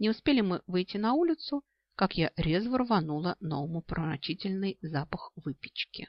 Не успели мы выйти на улицу, как я резво рванула на умопромрачительный запах выпечки.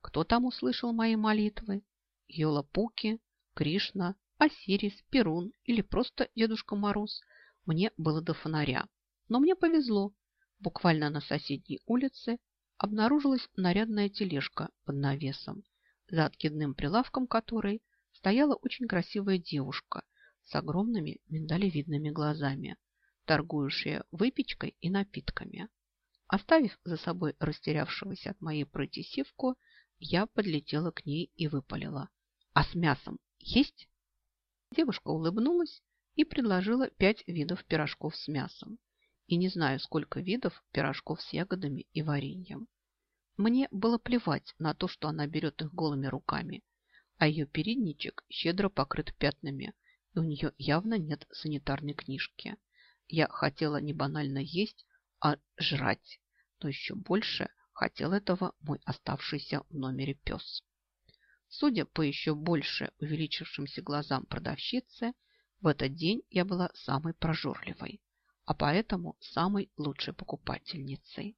Кто там услышал мои молитвы? Йола-Пуки, Кришна, Осирис, Перун или просто Дедушка Мороз? Мне было до фонаря. Но мне повезло. Буквально на соседней улице обнаружилась нарядная тележка под навесом, за откидным прилавком которой стояла очень красивая девушка с огромными миндалевидными глазами торгующая выпечкой и напитками. Оставив за собой растерявшегося от моей прыти сивку, я подлетела к ней и выпалила. «А с мясом есть?» Девушка улыбнулась и предложила пять видов пирожков с мясом и не знаю, сколько видов пирожков с ягодами и вареньем. Мне было плевать на то, что она берет их голыми руками, а ее передничек щедро покрыт пятнами, и у нее явно нет санитарной книжки. Я хотела не банально есть, а жрать, но еще больше хотел этого мой оставшийся в номере пес. Судя по еще больше увеличившимся глазам продавщицы, в этот день я была самой прожорливой, а поэтому самой лучшей покупательницей.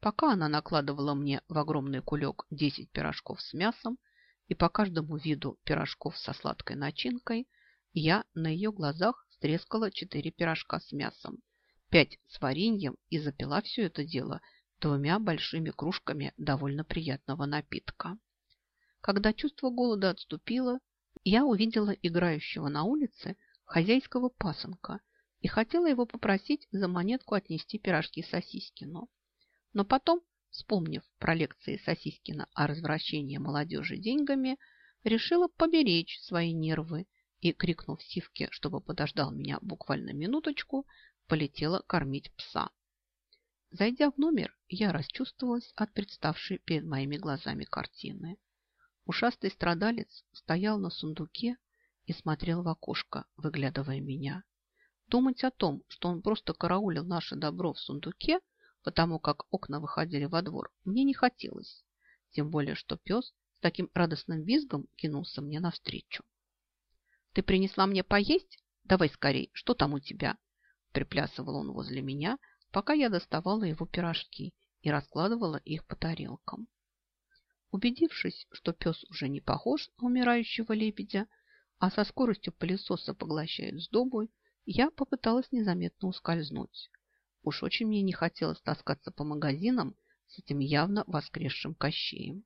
Пока она накладывала мне в огромный кулек 10 пирожков с мясом и по каждому виду пирожков со сладкой начинкой, я на ее глазах стрескала четыре пирожка с мясом, пять с вареньем и запила все это дело двумя большими кружками довольно приятного напитка. Когда чувство голода отступило, я увидела играющего на улице хозяйского пасынка и хотела его попросить за монетку отнести пирожки Сосискину. Но потом, вспомнив про лекции Сосискина о развращении молодежи деньгами, решила поберечь свои нервы и, крикнув Сивке, чтобы подождал меня буквально минуточку, полетела кормить пса. Зайдя в номер, я расчувствовалась от представшей перед моими глазами картины. Ушастый страдалец стоял на сундуке и смотрел в окошко, выглядывая меня. Думать о том, что он просто караулил наше добро в сундуке, потому как окна выходили во двор, мне не хотелось. Тем более, что пес с таким радостным визгом кинулся мне навстречу. Ты принесла мне поесть? Давай скорей, что там у тебя? Приплясывал он возле меня, пока я доставала его пирожки и раскладывала их по тарелкам. Убедившись, что пес уже не похож на умирающего лебедя, а со скоростью пылесоса поглощает сдобу, я попыталась незаметно ускользнуть. Уж очень мне не хотелось таскаться по магазинам с этим явно воскресшим кощеем.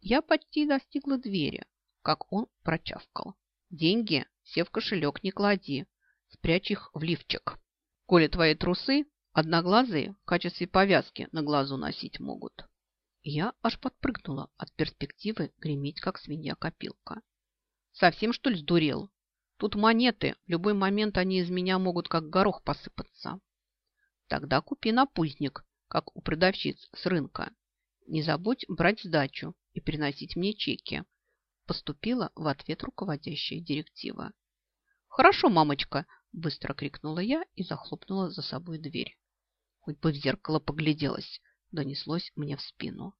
Я почти достигла двери, как он прочавкал. Деньги все в кошелек не клади, спрячь их в лифчик. Коли твои трусы одноглазые в качестве повязки на глазу носить могут. Я аж подпрыгнула от перспективы греметь, как свинья-копилка. Совсем, что ли, сдурел? Тут монеты, в любой момент они из меня могут как горох посыпаться. Тогда купи напузник, как у продавщиц с рынка. Не забудь брать сдачу и приносить мне чеки, Поступила в ответ руководящая директива. «Хорошо, мамочка!» – быстро крикнула я и захлопнула за собой дверь. Хоть бы в зеркало погляделась, донеслось мне в спину.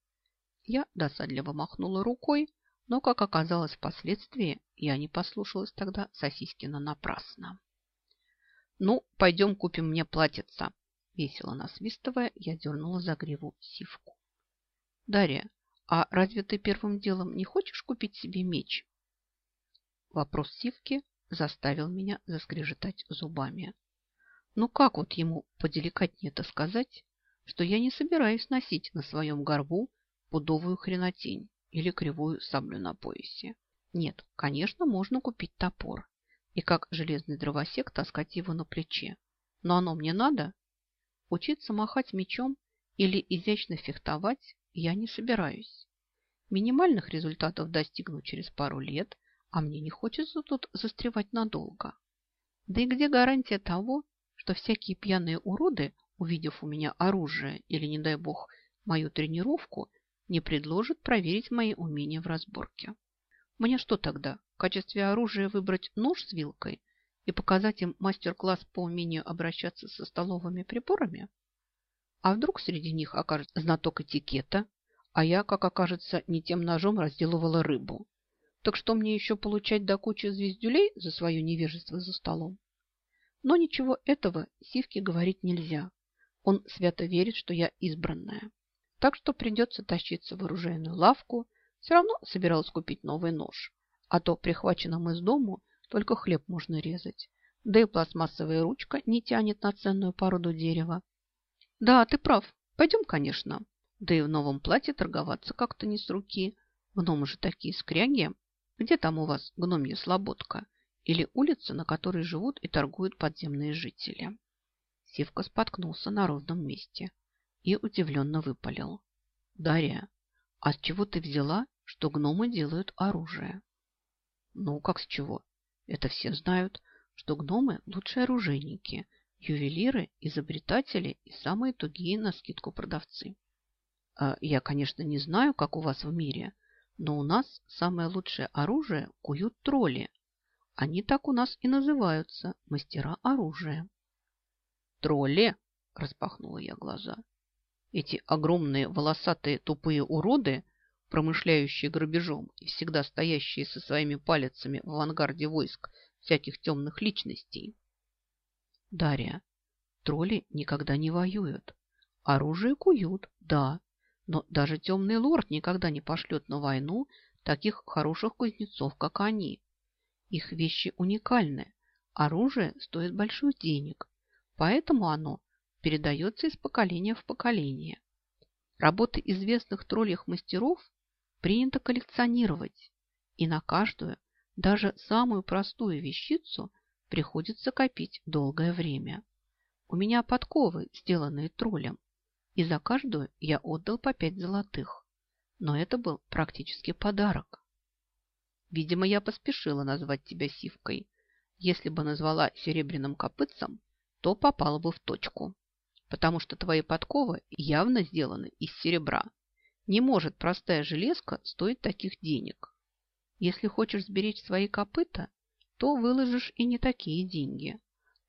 Я досадливо махнула рукой, но, как оказалось впоследствии, я не послушалась тогда Сосискина напрасно. «Ну, пойдем купим мне платьица!» Весело насвистывая, я дернула за гриву сивку. «Дарья, а разве ты первым делом не хочешь купить себе меч? Вопрос Сивки заставил меня заскрежетать зубами. Ну как вот ему поделикатнее-то сказать, что я не собираюсь носить на своем горбу пудовую хренотень или кривую саблю на поясе? Нет, конечно, можно купить топор и как железный дровосек таскать его на плече. Но оно мне надо? Учиться махать мечом или изящно фехтовать я не собираюсь. Минимальных результатов достигну через пару лет, а мне не хочется тут застревать надолго. Да и где гарантия того, что всякие пьяные уроды, увидев у меня оружие или, не дай бог, мою тренировку, не предложат проверить мои умения в разборке? Мне что тогда, в качестве оружия выбрать нож с вилкой и показать им мастер-класс по умению обращаться со столовыми приборами? А вдруг среди них окажется знаток этикета, а я, как окажется, не тем ножом разделывала рыбу. Так что мне еще получать до кучи звездюлей за свое невежество за столом? Но ничего этого Сивке говорить нельзя. Он свято верит, что я избранная. Так что придется тащиться в оружейную лавку. Все равно собиралась купить новый нож. А то прихваченным из дому только хлеб можно резать. Да и пластмассовая ручка не тянет на ценную породу дерева. Да, ты прав. Пойдем, конечно. Да и в новом платье торговаться как-то не с руки. Гномы же такие скряги. Где там у вас гномья слободка? Или улица, на которой живут и торгуют подземные жители? Сивка споткнулся на ровном месте и удивленно выпалил. Дарья, а с чего ты взяла, что гномы делают оружие? Ну, как с чего? Это все знают, что гномы – лучшие оружейники, ювелиры, изобретатели и самые тугие на скидку продавцы. А я, конечно, не знаю, как у вас в мире, но у нас самое лучшее оружие куют тролли. Они так у нас и называются – мастера оружия. Тролли? – распахнула я глаза. Эти огромные волосатые тупые уроды – промышляющие грабежом и всегда стоящие со своими палецами в авангарде войск всяких темных личностей. Дарья, тролли никогда не воюют. Оружие куют, да, но даже темный лорд никогда не пошлет на войну таких хороших кузнецов, как они. Их вещи уникальны, оружие стоит больших денег, поэтому оно передается из поколения в поколение. Работы известных тролльих мастеров принято коллекционировать, и на каждую, даже самую простую вещицу приходится копить долгое время. У меня подковы, сделанные троллем, и за каждую я отдал по пять золотых. Но это был практически подарок. Видимо, я поспешила назвать тебя сивкой. Если бы назвала серебряным копытцем, то попала бы в точку, потому что твои подковы явно сделаны из серебра. Не может простая железка стоить таких денег. Если хочешь сберечь свои копыта, то выложишь и не такие деньги.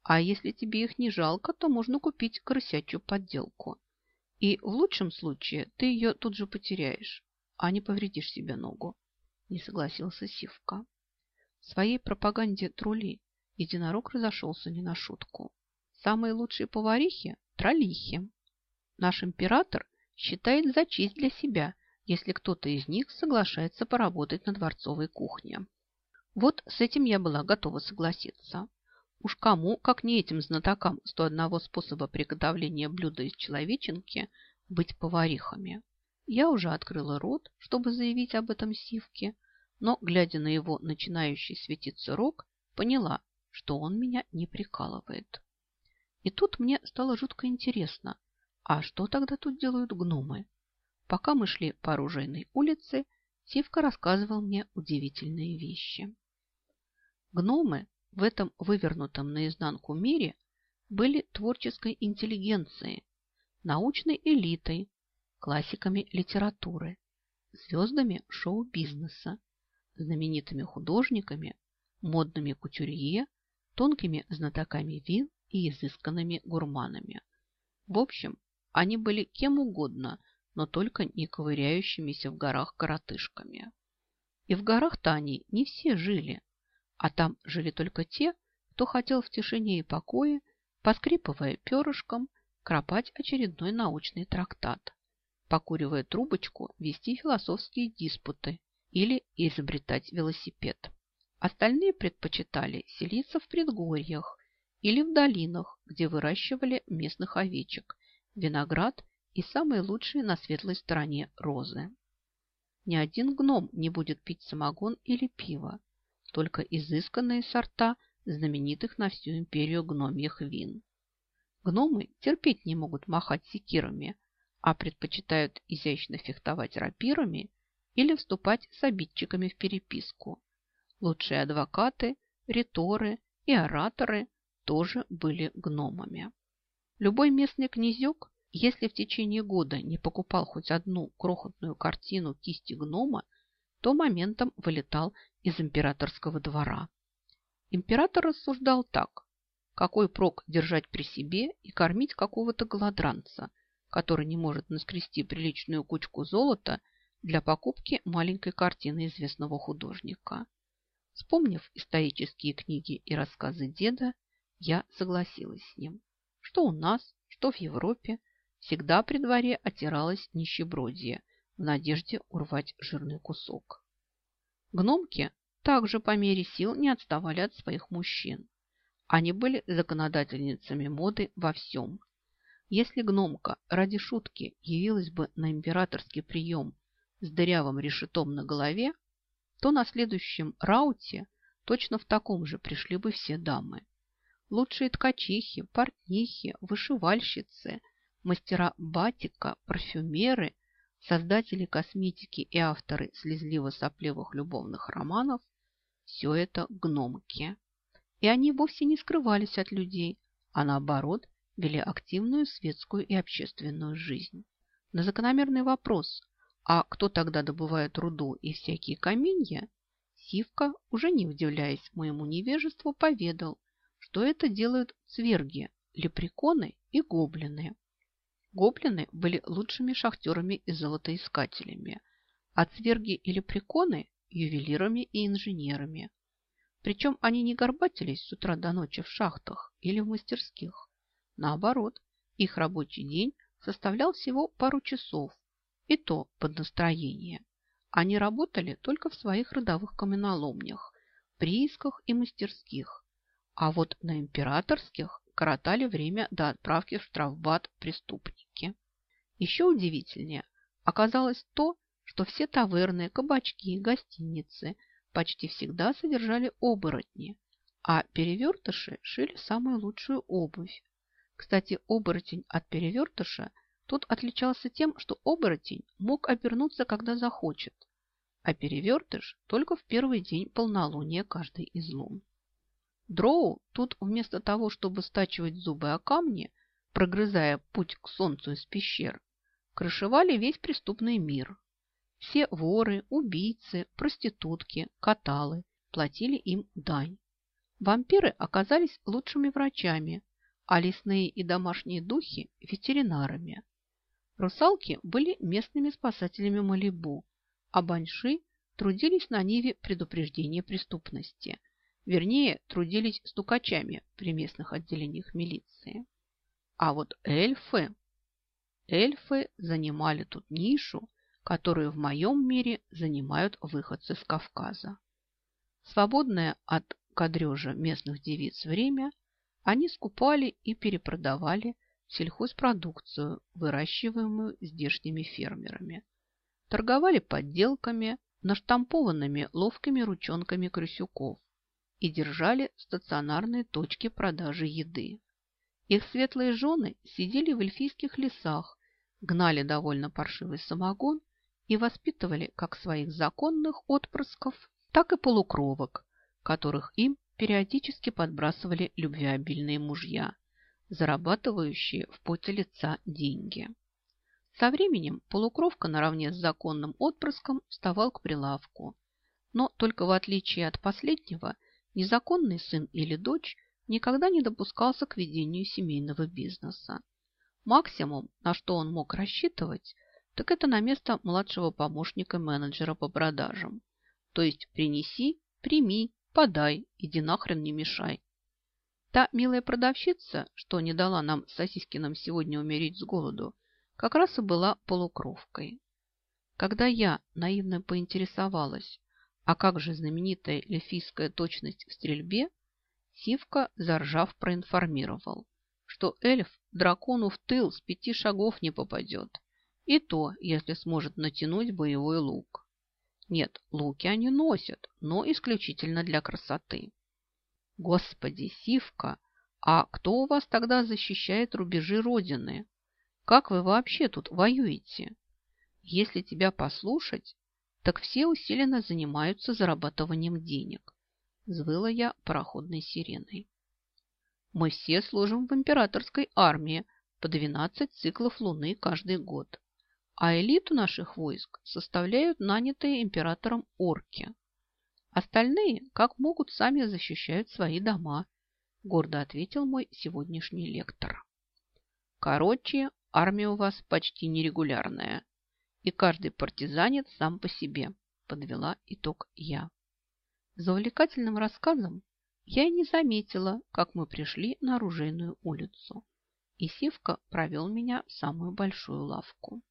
А если тебе их не жалко, то можно купить крысячью подделку. И в лучшем случае ты ее тут же потеряешь, а не повредишь себе ногу. Не согласился Сивка. В своей пропаганде трули единорог разошелся не на шутку. Самые лучшие поварихи – троллихи. Наш император считает за честь для себя, если кто-то из них соглашается поработать на дворцовой кухне. Вот с этим я была готова согласиться. Уж кому, как не этим знатокам 101 способа приготовления блюда из человеченки, быть поварихами. Я уже открыла рот, чтобы заявить об этом Сивке, но, глядя на его начинающий светиться рог, поняла, что он меня не прикалывает. И тут мне стало жутко интересно, а что тогда тут делают гномы? Пока мы шли по оружейной улице, Сивка рассказывал мне удивительные вещи. Гномы в этом вывернутом наизнанку мире были творческой интеллигенцией, научной элитой, классиками литературы, звездами шоу-бизнеса, знаменитыми художниками, модными кутюрье, тонкими знатоками вин и изысканными гурманами. В общем, они были кем угодно, но только не ковыряющимися в горах коротышками. И в горах-то они не все жили, а там жили только те, кто хотел в тишине и покое, поскрипывая перышком, кропать очередной научный трактат, покуривая трубочку, вести философские диспуты или изобретать велосипед. Остальные предпочитали селиться в предгорьях или в долинах, где выращивали местных овечек виноград и самые лучшие на светлой стороне розы. Ни один гном не будет пить самогон или пиво, только изысканные сорта знаменитых на всю империю гномьих вин. Гномы терпеть не могут махать секирами, а предпочитают изящно фехтовать рапирами или вступать с обидчиками в переписку. Лучшие адвокаты, риторы и ораторы тоже были гномами. Любой местный князек, если в течение года не покупал хоть одну крохотную картину кисти гнома, то моментом вылетал из императорского двора. Император рассуждал так. Какой прок держать при себе и кормить какого-то голодранца, который не может наскрести приличную кучку золота для покупки маленькой картины известного художника? Вспомнив исторические книги и рассказы деда, Я согласилась с ним. Что у нас, что в Европе, всегда при дворе отиралось нищебродие в надежде урвать жирный кусок. Гномки также по мере сил не отставали от своих мужчин. Они были законодательницами моды во всем. Если гномка ради шутки явилась бы на императорский прием с дырявым решетом на голове, то на следующем рауте точно в таком же пришли бы все дамы. Лучшие ткачихи, портнихи, вышивальщицы, мастера батика, парфюмеры, создатели косметики и авторы слезливо-сопливых любовных романов – все это гномки. И они вовсе не скрывались от людей, а наоборот вели активную светскую и общественную жизнь. На закономерный вопрос «А кто тогда добывает руду и всякие каменья?» Сивка, уже не удивляясь моему невежеству, поведал, что это делают цверги, лепреконы и гоблины. Гоблины были лучшими шахтерами и золотоискателями, а цверги и лепреконы – ювелирами и инженерами. Причем они не горбатились с утра до ночи в шахтах или в мастерских. Наоборот, их рабочий день составлял всего пару часов, и то под настроение. Они работали только в своих родовых каменоломнях, приисках и мастерских, а вот на императорских коротали время до отправки в штрафбат преступники. Еще удивительнее оказалось то, что все таверны, кабачки, гостиницы почти всегда содержали оборотни, а перевертыши шили самую лучшую обувь. Кстати, оборотень от перевертыша тут отличался тем, что оборотень мог обернуться, когда захочет, а перевертыш только в первый день полнолуния каждой из лун. Дроу тут вместо того, чтобы стачивать зубы о камни, прогрызая путь к солнцу из пещер, крышевали весь преступный мир. Все воры, убийцы, проститутки, каталы платили им дань. Вампиры оказались лучшими врачами, а лесные и домашние духи – ветеринарами. Русалки были местными спасателями Малибу, а баньши трудились на ниве предупреждения преступности – Вернее, трудились стукачами при местных отделениях милиции. А вот эльфы... Эльфы занимали тут нишу, которую в моем мире занимают выходцы с Кавказа. Свободное от кадрежа местных девиц время они скупали и перепродавали сельхозпродукцию, выращиваемую здешними фермерами. Торговали подделками, наштампованными ловкими ручонками крысюков, и держали стационарные точки продажи еды. Их светлые жены сидели в эльфийских лесах, гнали довольно паршивый самогон и воспитывали как своих законных отпрысков, так и полукровок, которых им периодически подбрасывали любвеобильные мужья, зарабатывающие в поте лица деньги. Со временем полукровка наравне с законным отпрыском вставал к прилавку, но только в отличие от последнего – Незаконный сын или дочь никогда не допускался к ведению семейного бизнеса. Максимум, на что он мог рассчитывать, так это на место младшего помощника менеджера по продажам. То есть принеси, прими, подай, иди нахрен не мешай. Та милая продавщица, что не дала нам с Сосискиным сегодня умереть с голоду, как раз и была полукровкой. Когда я наивно поинтересовалась, а как же знаменитая эльфийская точность в стрельбе? Сивка, заржав, проинформировал, что эльф дракону в тыл с пяти шагов не попадет. И то, если сможет натянуть боевой лук. Нет, луки они носят, но исключительно для красоты. Господи, Сивка, а кто у вас тогда защищает рубежи Родины? Как вы вообще тут воюете? Если тебя послушать, так все усиленно занимаются зарабатыванием денег. Звыла я пароходной сиреной. Мы все служим в императорской армии по 12 циклов Луны каждый год, а элиту наших войск составляют нанятые императором орки. Остальные, как могут, сами защищают свои дома, гордо ответил мой сегодняшний лектор. Короче, армия у вас почти нерегулярная, и каждый партизанец сам по себе, подвела итог я. За увлекательным рассказом я и не заметила, как мы пришли на оружейную улицу, и Сивка провел меня в самую большую лавку.